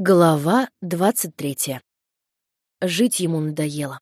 Глава 23. Жить ему надоело.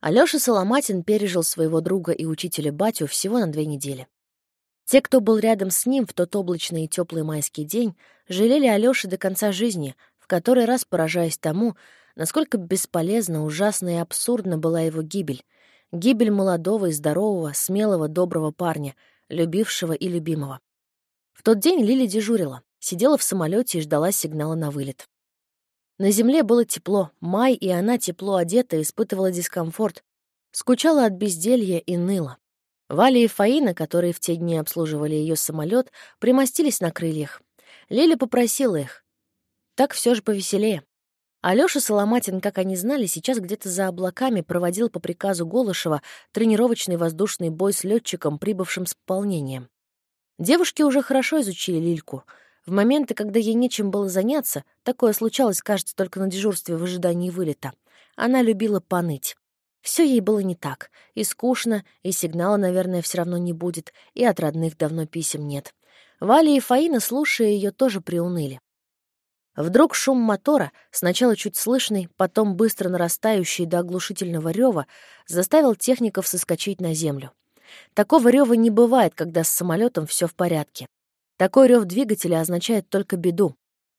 Алёша Соломатин пережил своего друга и учителя Батю всего на две недели. Те, кто был рядом с ним в тот облачный и теплый майский день, жалели Алёши до конца жизни, в который раз поражаясь тому, насколько бесполезна, ужасна и абсурдна была его гибель. Гибель молодого и здорового, смелого, доброго парня, любившего и любимого. В тот день Лили дежурила. Сидела в самолете и ждала сигнала на вылет. На земле было тепло, май, и она, тепло одета, испытывала дискомфорт, скучала от безделья и ныла. Валя и Фаина, которые в те дни обслуживали ее самолет, примостились на крыльях. Лиля попросила их. Так все же повеселее. Алёша Соломатин, как они знали, сейчас где-то за облаками проводил по приказу Голышева тренировочный воздушный бой с летчиком, прибывшим с пополнением. Девушки уже хорошо изучили Лильку — в моменты, когда ей нечем было заняться, такое случалось, кажется, только на дежурстве в ожидании вылета, она любила поныть. Все ей было не так. И скучно, и сигнала, наверное, все равно не будет, и от родных давно писем нет. Валя и Фаина, слушая ее, тоже приуныли. Вдруг шум мотора, сначала чуть слышный, потом быстро нарастающий до оглушительного рева, заставил техников соскочить на землю. Такого рева не бывает, когда с самолетом все в порядке. Такой рев двигателя означает только беду.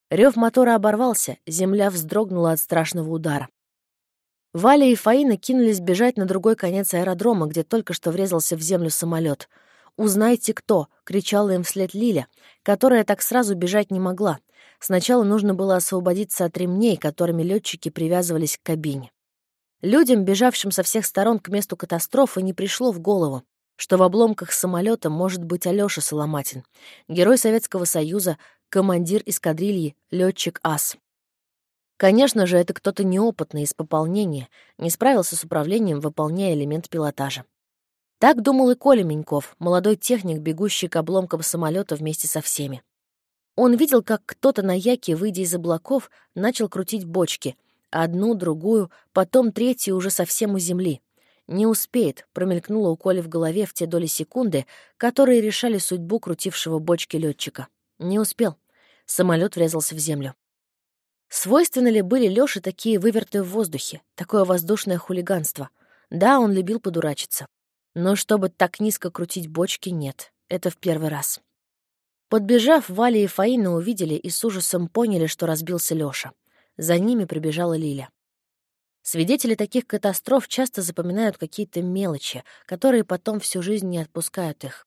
Рев мотора оборвался, земля вздрогнула от страшного удара. Валя и Фаина кинулись бежать на другой конец аэродрома, где только что врезался в землю самолет. «Узнайте, кто!» — кричала им вслед Лиля, которая так сразу бежать не могла. Сначала нужно было освободиться от ремней, которыми летчики привязывались к кабине. Людям, бежавшим со всех сторон к месту катастрофы, не пришло в голову, что в обломках самолета может быть Алёша Соломатин, герой Советского Союза, командир эскадрильи, летчик ас. Конечно же, это кто-то неопытный из пополнения, не справился с управлением, выполняя элемент пилотажа. Так думал и Коля Меньков, молодой техник, бегущий к обломкам самолета вместе со всеми. Он видел, как кто-то на яке, выйдя из облаков, начал крутить бочки, одну, другую, потом третью уже совсем у земли. «Не успеет», — промелькнуло у Коли в голове в те доли секунды, которые решали судьбу крутившего бочки летчика. Не успел. Самолет врезался в землю. Свойственны ли были Лёше такие выверты в воздухе, такое воздушное хулиганство? Да, он любил подурачиться. Но чтобы так низко крутить бочки, нет. Это в первый раз. Подбежав, Валя и Фаина увидели и с ужасом поняли, что разбился Лёша. За ними прибежала Лиля. Свидетели таких катастроф часто запоминают какие-то мелочи, которые потом всю жизнь не отпускают их.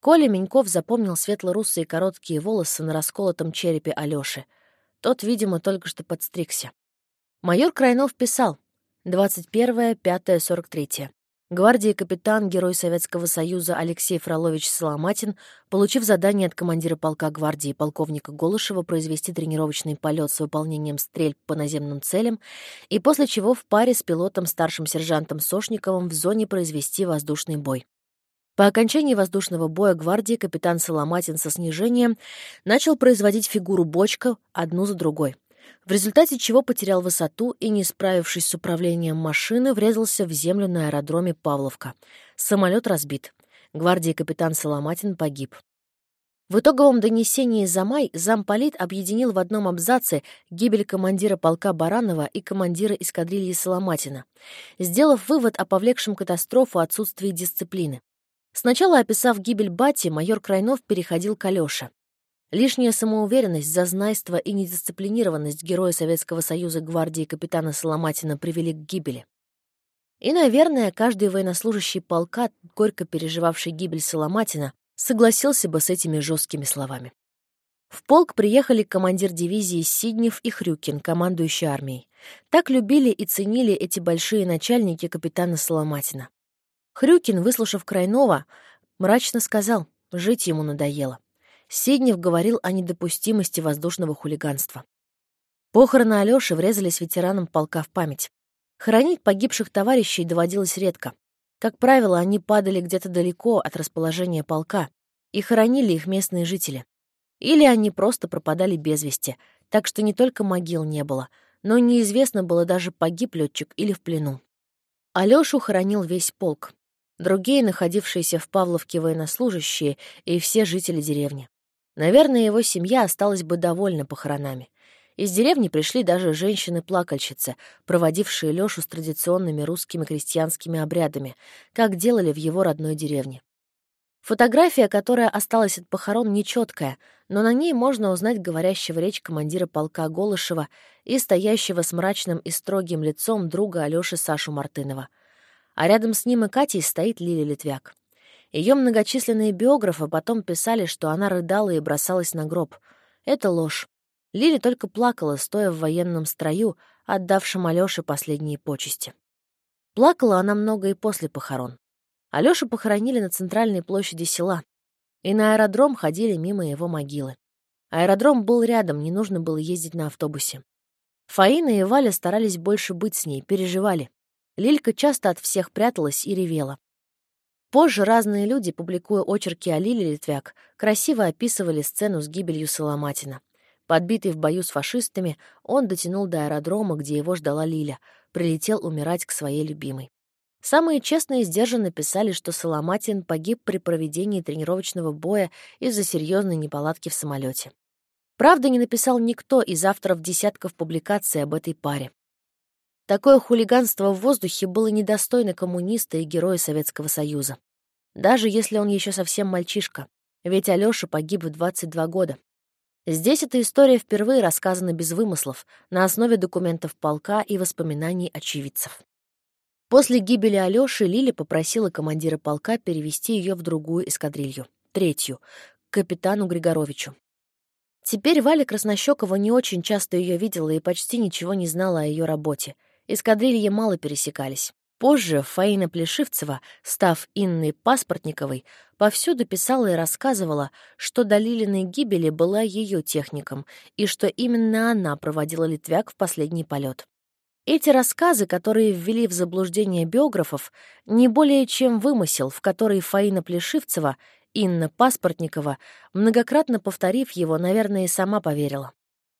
Коля Меньков запомнил светло-русые короткие волосы на расколотом черепе Алёши. Тот, видимо, только что подстригся. Майор Крайнов писал 21.05.43. Гвардии капитан, герой Советского Союза Алексей Фролович Соломатин, получив задание от командира полка гвардии полковника Голышева произвести тренировочный полет с выполнением стрельб по наземным целям, и после чего в паре с пилотом старшим сержантом Сошниковым в зоне произвести воздушный бой. По окончании воздушного боя гвардии капитан Соломатин со снижением начал производить фигуру бочка одну за другой в результате чего потерял высоту и, не справившись с управлением машины, врезался в землю на аэродроме Павловка. Самолет разбит. Гвардии капитан Соломатин погиб. В итоговом донесении за май замполит объединил в одном абзаце гибель командира полка Баранова и командира эскадрильи Соломатина, сделав вывод о повлекшем катастрофу отсутствии дисциплины. Сначала описав гибель Бати, майор Крайнов переходил к Алёше. Лишняя самоуверенность, зазнайство и недисциплинированность героя Советского Союза гвардии капитана Соломатина привели к гибели. И, наверное, каждый военнослужащий полка, горько переживавший гибель Соломатина, согласился бы с этими жесткими словами. В полк приехали командир дивизии Сиднев и Хрюкин, командующий армией. Так любили и ценили эти большие начальники капитана Соломатина. Хрюкин, выслушав Крайнова, мрачно сказал, жить ему надоело. Сиднев говорил о недопустимости воздушного хулиганства. Похороны Алёши врезались ветеранам полка в память. Хоронить погибших товарищей доводилось редко. Как правило, они падали где-то далеко от расположения полка, и хоронили их местные жители. Или они просто пропадали без вести, так что не только могил не было, но неизвестно было даже погиб летчик или в плену. Алёшу хоронил весь полк. Другие, находившиеся в Павловке военнослужащие и все жители деревни. Наверное, его семья осталась бы довольна похоронами. Из деревни пришли даже женщины-плакальщицы, проводившие Лёшу с традиционными русскими крестьянскими обрядами, как делали в его родной деревне. Фотография, которая осталась от похорон, нечеткая, но на ней можно узнать говорящего речь командира полка Голышева и стоящего с мрачным и строгим лицом друга Алёши Сашу Мартынова. А рядом с ним и Катей стоит Лилия Литвяк. Ее многочисленные биографы потом писали, что она рыдала и бросалась на гроб. Это ложь. Лили только плакала, стоя в военном строю, отдавшем Алёше последние почести. Плакала она много и после похорон. Алёшу похоронили на центральной площади села, и на аэродром ходили мимо его могилы. Аэродром был рядом, не нужно было ездить на автобусе. Фаина и Валя старались больше быть с ней, переживали. Лилька часто от всех пряталась и ревела. Позже разные люди, публикуя очерки о Лиле Литвяк, красиво описывали сцену с гибелью Соломатина. Подбитый в бою с фашистами, он дотянул до аэродрома, где его ждала Лиля, прилетел умирать к своей любимой. Самые честные и сдержанно писали, что Соломатин погиб при проведении тренировочного боя из-за серьезной неполадки в самолете. Правда, не написал никто из авторов десятков публикаций об этой паре. Такое хулиганство в воздухе было недостойно коммуниста и героя Советского Союза. Даже если он еще совсем мальчишка, ведь Алёша погиб в 22 года. Здесь эта история впервые рассказана без вымыслов, на основе документов полка и воспоминаний очевидцев. После гибели Алёши Лили попросила командира полка перевести ее в другую эскадрилью, третью, к капитану Григоровичу. Теперь Валя Краснощекова не очень часто ее видела и почти ничего не знала о ее работе. Эскадрильи мало пересекались. Позже Фаина Плешивцева, став Инной Паспортниковой, повсюду писала и рассказывала, что до Лилиной гибели была ее техником, и что именно она проводила Литвяк в последний полет. Эти рассказы, которые ввели в заблуждение биографов, не более чем вымысел, в который Фаина Плешивцева, Инна Паспортникова, многократно повторив его, наверное, и сама поверила.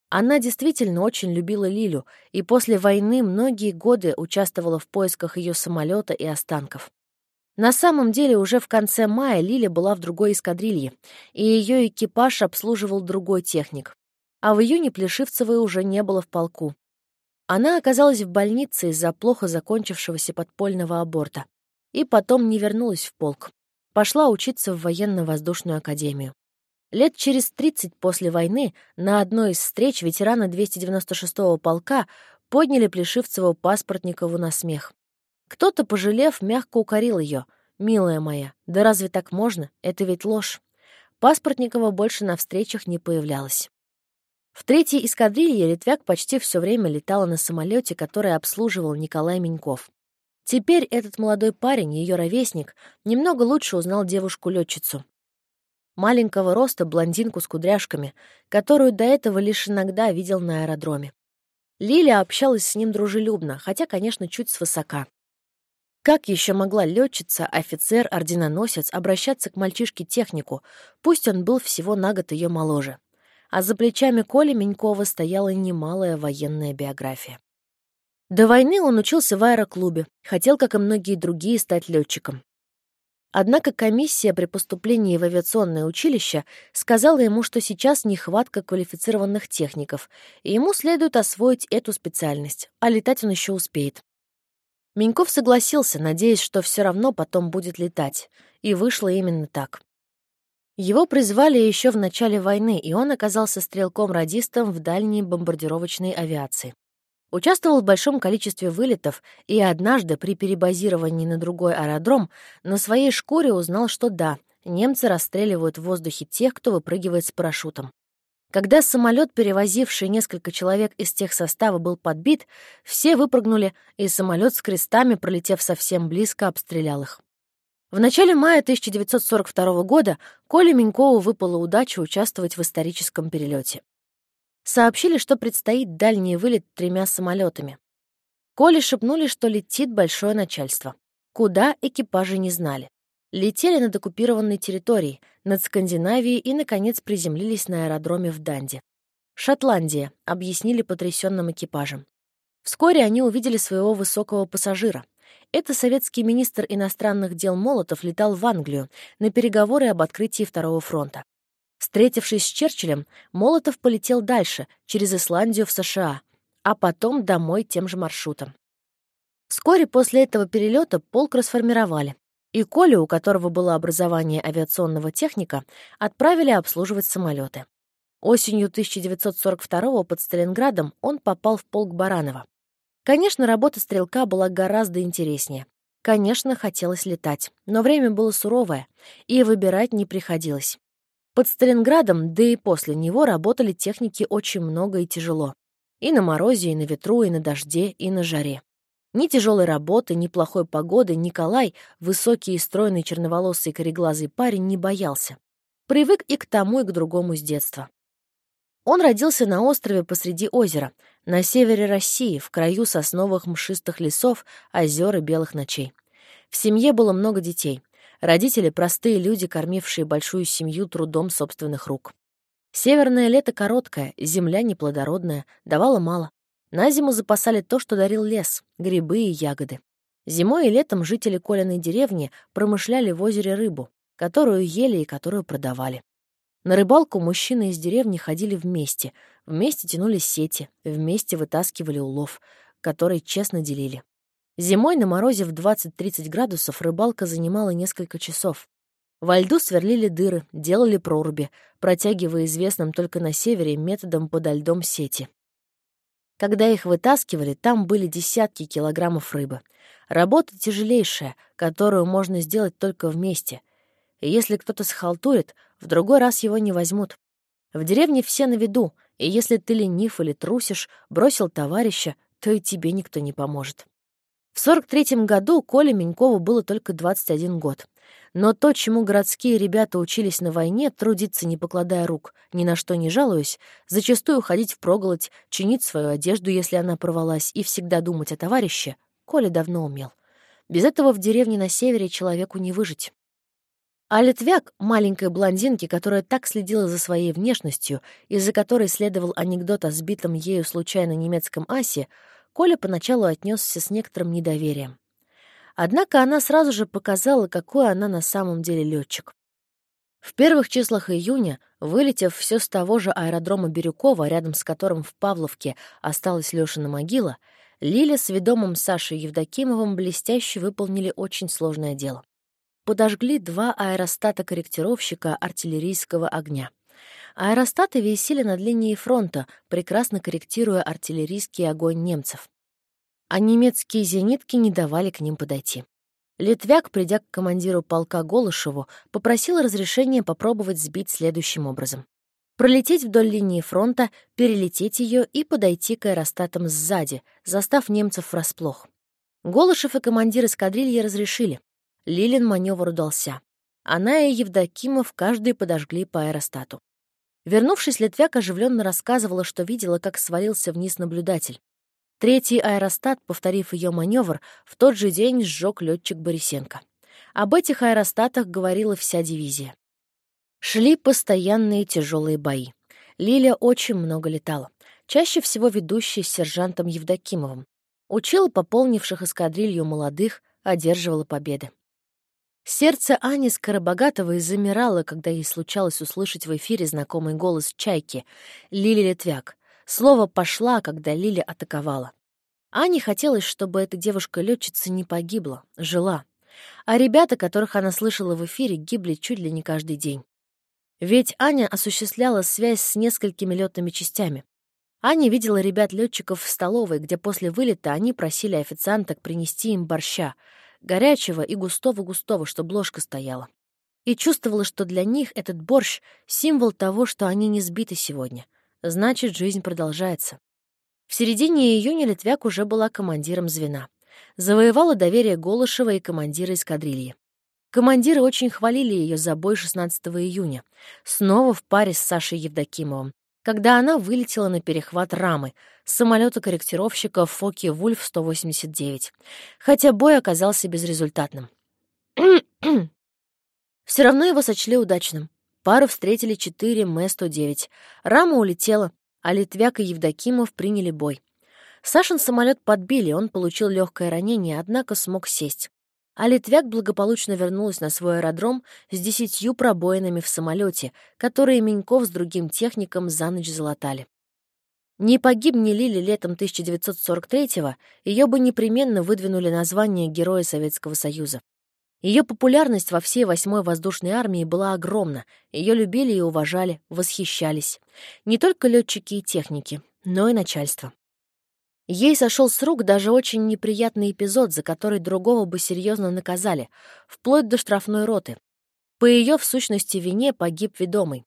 Она действительно очень любила Лилю, и после войны многие годы участвовала в поисках ее самолета и останков. На самом деле, уже в конце мая Лиля была в другой эскадрилье, и ее экипаж обслуживал другой техник. А в июне Плешивцевой уже не было в полку. Она оказалась в больнице из-за плохо закончившегося подпольного аборта. И потом не вернулась в полк. Пошла учиться в военно-воздушную академию. Лет через 30 после войны на одной из встреч ветерана 296-го полка подняли Плешивцеву Паспортникову на смех. Кто-то, пожалев, мягко укорил ее. «Милая моя, да разве так можно? Это ведь ложь». Паспортникова больше на встречах не появлялась. В третьей эскадрилье Литвяк почти все время летала на самолете, который обслуживал Николай Меньков. Теперь этот молодой парень, ее ровесник, немного лучше узнал девушку-летчицу маленького роста блондинку с кудряшками, которую до этого лишь иногда видел на аэродроме. Лиля общалась с ним дружелюбно, хотя, конечно, чуть свысока. Как еще могла летчица, офицер, орденоносец обращаться к мальчишке-технику, пусть он был всего на год ее моложе? А за плечами Коли Менькова стояла немалая военная биография. До войны он учился в аэроклубе, хотел, как и многие другие, стать летчиком. Однако комиссия при поступлении в авиационное училище сказала ему, что сейчас нехватка квалифицированных техников, и ему следует освоить эту специальность, а летать он еще успеет. Меньков согласился, надеясь, что все равно потом будет летать, и вышло именно так. Его призвали еще в начале войны, и он оказался стрелком-радистом в дальней бомбардировочной авиации. Участвовал в большом количестве вылетов и однажды при перебазировании на другой аэродром на своей шкуре узнал, что да, немцы расстреливают в воздухе тех, кто выпрыгивает с парашютом. Когда самолет, перевозивший несколько человек из тех состава, был подбит, все выпрыгнули, и самолет с крестами, пролетев совсем близко, обстрелял их. В начале мая 1942 года Коле Менькову выпала удача участвовать в историческом перелете сообщили, что предстоит дальний вылет тремя самолетами. Коле шепнули, что летит большое начальство. Куда экипажи не знали. Летели над оккупированной территорией, над Скандинавией и, наконец, приземлились на аэродроме в Данде. «Шотландия», — объяснили потрясенным экипажем. Вскоре они увидели своего высокого пассажира. Это советский министр иностранных дел Молотов летал в Англию на переговоры об открытии Второго фронта. Встретившись с Черчиллем, Молотов полетел дальше, через Исландию в США, а потом домой тем же маршрутом. Вскоре после этого перелета полк расформировали, и Колю, у которого было образование авиационного техника, отправили обслуживать самолеты. Осенью 1942 под Сталинградом он попал в полк Баранова. Конечно, работа стрелка была гораздо интереснее. Конечно, хотелось летать, но время было суровое, и выбирать не приходилось. Под Сталинградом, да и после него работали техники очень много и тяжело. И на морозе, и на ветру, и на дожде, и на жаре. Ни тяжелой работы, ни плохой погоды Николай, высокий и стройный черноволосый кореглазый парень, не боялся. Привык и к тому, и к другому с детства. Он родился на острове посреди озера, на севере России, в краю сосновых мшистых лесов, озер и белых ночей. В семье было много детей. Родители — простые люди, кормившие большую семью трудом собственных рук. Северное лето короткое, земля неплодородная, давала мало. На зиму запасали то, что дарил лес — грибы и ягоды. Зимой и летом жители Колиной деревни промышляли в озере рыбу, которую ели и которую продавали. На рыбалку мужчины из деревни ходили вместе, вместе тянули сети, вместе вытаскивали улов, который честно делили. Зимой на морозе в 20-30 градусов рыбалка занимала несколько часов. Во льду сверлили дыры, делали проруби, протягивая известным только на севере методом подо льдом сети. Когда их вытаскивали, там были десятки килограммов рыбы. Работа тяжелейшая, которую можно сделать только вместе — и если кто-то схалтурит, в другой раз его не возьмут. В деревне все на виду, и если ты ленив или трусишь, бросил товарища, то и тебе никто не поможет. В 43-м году Коле Менькову было только 21 год. Но то, чему городские ребята учились на войне, трудиться не покладая рук, ни на что не жалуясь, зачастую ходить в проголодь, чинить свою одежду, если она порвалась, и всегда думать о товарище, Коля давно умел. Без этого в деревне на севере человеку не выжить. А Литвяк, маленькой блондинке, которая так следила за своей внешностью, из-за которой следовал анекдот о сбитом ею случайно немецком асе, Коля поначалу отнесся с некоторым недоверием. Однако она сразу же показала, какой она на самом деле летчик. В первых числах июня, вылетев все с того же аэродрома Бирюкова, рядом с которым в Павловке осталась Лёшина могила, Лиля с ведомым Сашей Евдокимовым блестяще выполнили очень сложное дело подожгли два аэростата-корректировщика артиллерийского огня. Аэростаты висели над линией фронта, прекрасно корректируя артиллерийский огонь немцев. А немецкие зенитки не давали к ним подойти. Литвяк, придя к командиру полка Голышеву, попросил разрешения попробовать сбить следующим образом. Пролететь вдоль линии фронта, перелететь ее и подойти к аэростатам сзади, застав немцев врасплох. Голышев и командир эскадрильи разрешили. Лилин маневр удался. Она и Евдокимов каждый подожгли по аэростату. Вернувшись, Литвяк оживленно рассказывала, что видела, как свалился вниз наблюдатель. Третий аэростат, повторив ее маневр, в тот же день сжег летчик Борисенко. Об этих аэростатах говорила вся дивизия. Шли постоянные тяжелые бои. Лиля очень много летала, чаще всего ведущей с сержантом Евдокимовым. Учила пополнивших эскадрилью молодых, одерживала победы. Сердце Ани Скоробогатовой замирало, когда ей случалось услышать в эфире знакомый голос Чайки, Лили Литвяк. Слово «пошла», когда Лили атаковала. Ане хотелось, чтобы эта девушка-летчица не погибла, жила. А ребята, которых она слышала в эфире, гибли чуть ли не каждый день. Ведь Аня осуществляла связь с несколькими летными частями. Аня видела ребят-летчиков в столовой, где после вылета они просили официанток принести им борща — горячего и густого-густого, чтобы ложка стояла. И чувствовала, что для них этот борщ — символ того, что они не сбиты сегодня. Значит, жизнь продолжается. В середине июня Литвяк уже была командиром звена. Завоевала доверие Голышева и командира эскадрильи. Командиры очень хвалили ее за бой 16 июня. Снова в паре с Сашей Евдокимовым, когда она вылетела на перехват рамы самолета-корректировщика Фоки Вульф-189, хотя бой оказался безрезультатным. Все равно его сочли удачным. Пару встретили 4 М-109. Рама улетела, а Литвяк и Евдокимов приняли бой. Сашин самолет подбили, он получил легкое ранение, однако смог сесть. А Литвяк благополучно вернулась на свой аэродром с десятью пробоинами в самолете, которые Меньков с другим техником за ночь залатали. Не погиб ни Лили летом 1943-го, ее бы непременно выдвинули название Героя Советского Союза. Ее популярность во всей восьмой воздушной армии была огромна, ее любили и уважали, восхищались. Не только летчики и техники, но и начальство. Ей сошел с рук даже очень неприятный эпизод, за который другого бы серьезно наказали, вплоть до штрафной роты. По ее, в сущности, вине погиб ведомый.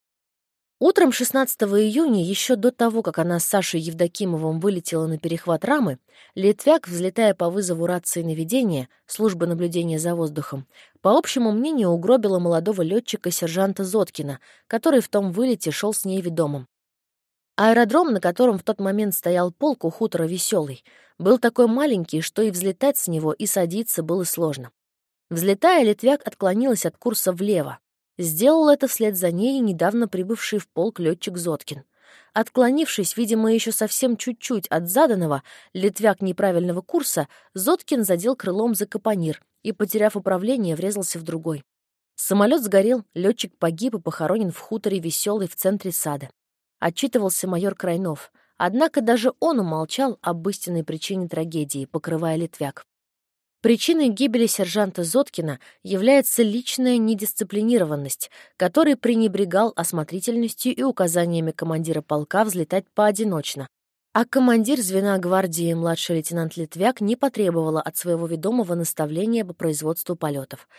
Утром 16 июня, еще до того, как она с Сашей Евдокимовым вылетела на перехват рамы, Литвяк, взлетая по вызову рации наведения, службы наблюдения за воздухом, по общему мнению, угробила молодого летчика сержанта Зоткина, который в том вылете шел с ней ведомым. Аэродром, на котором в тот момент стоял полк у хутора Веселый, был такой маленький, что и взлетать с него, и садиться было сложно. Взлетая, Литвяк отклонилась от курса влево. Сделал это вслед за ней недавно прибывший в полк летчик Зоткин. Отклонившись, видимо, еще совсем чуть-чуть от заданного, Литвяк неправильного курса, Зоткин задел крылом за капонир и, потеряв управление, врезался в другой. Самолет сгорел, летчик погиб и похоронен в хуторе Веселый в центре сада отчитывался майор Крайнов, однако даже он умолчал об истинной причине трагедии, покрывая Литвяк. Причиной гибели сержанта Зоткина является личная недисциплинированность, который пренебрегал осмотрительностью и указаниями командира полка взлетать поодиночно. А командир звена гвардии младший лейтенант Литвяк не потребовала от своего ведомого наставления по производству полетов.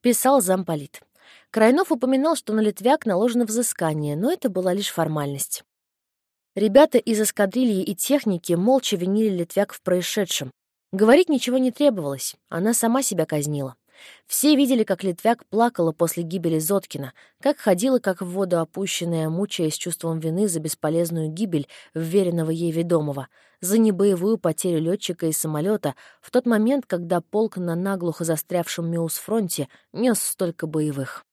Писал замполит. Крайнов упоминал, что на Литвяк наложено взыскание, но это была лишь формальность. Ребята из эскадрильи и техники молча винили Литвяк в происшедшем. Говорить ничего не требовалось, она сама себя казнила. Все видели, как Литвяк плакала после гибели Зоткина, как ходила, как в воду опущенная, мучаясь чувством вины за бесполезную гибель вверенного ей ведомого, за небоевую потерю летчика и самолета в тот момент, когда полк на наглухо застрявшем Миус-фронте нес столько боевых.